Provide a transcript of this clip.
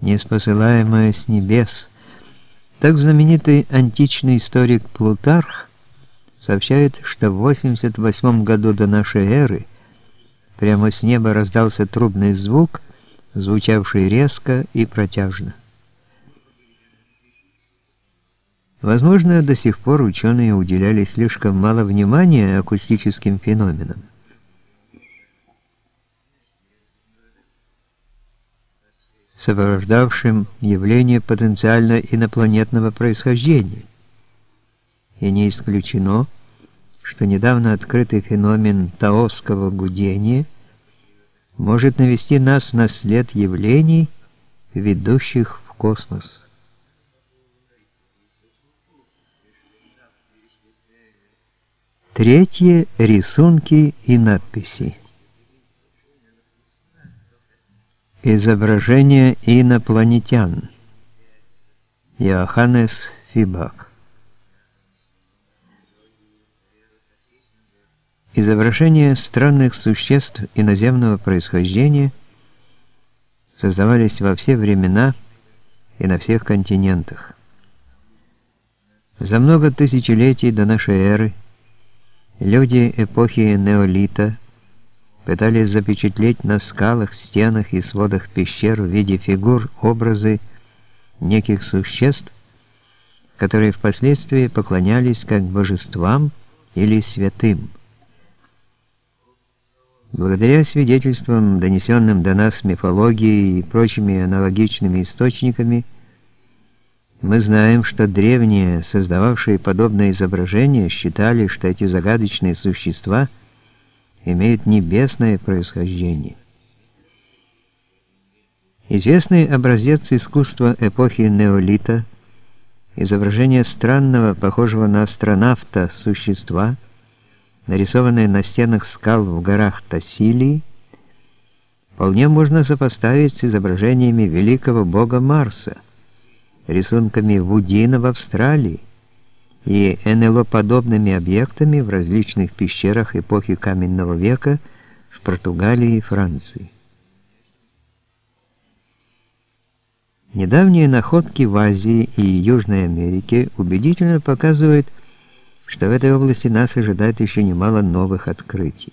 неспосылаемое с небес. Так знаменитый античный историк Плутарх сообщает, что в 88 году до нашей эры прямо с неба раздался трубный звук, звучавший резко и протяжно. Возможно, до сих пор ученые уделяли слишком мало внимания акустическим феноменам. Сопровождавшим явление потенциально инопланетного происхождения. И не исключено, что недавно открытый феномен таосского гудения может навести нас на след явлений, ведущих в космос. Третье – рисунки и надписи. Изображение инопланетян. Иоханнес Фибак. Изображения странных существ иноземного происхождения создавались во все времена и на всех континентах. За много тысячелетий до нашей эры люди эпохи неолита – пытались запечатлеть на скалах, стенах и сводах пещер в виде фигур образы неких существ, которые впоследствии поклонялись как божествам или святым. Благодаря свидетельствам, донесенным до нас мифологией и прочими аналогичными источниками, мы знаем, что древние, создававшие подобные изображения, считали, что эти загадочные существа – имеет небесное происхождение. Известный образец искусства эпохи неолита – изображение странного, похожего на астронавта существа, нарисованное на стенах скал в горах Тассилии, вполне можно сопоставить с изображениями великого бога Марса, рисунками Вудина в Австралии, и НЛО-подобными объектами в различных пещерах эпохи каменного века в Португалии и Франции. Недавние находки в Азии и Южной Америке убедительно показывают, что в этой области нас ожидает еще немало новых открытий.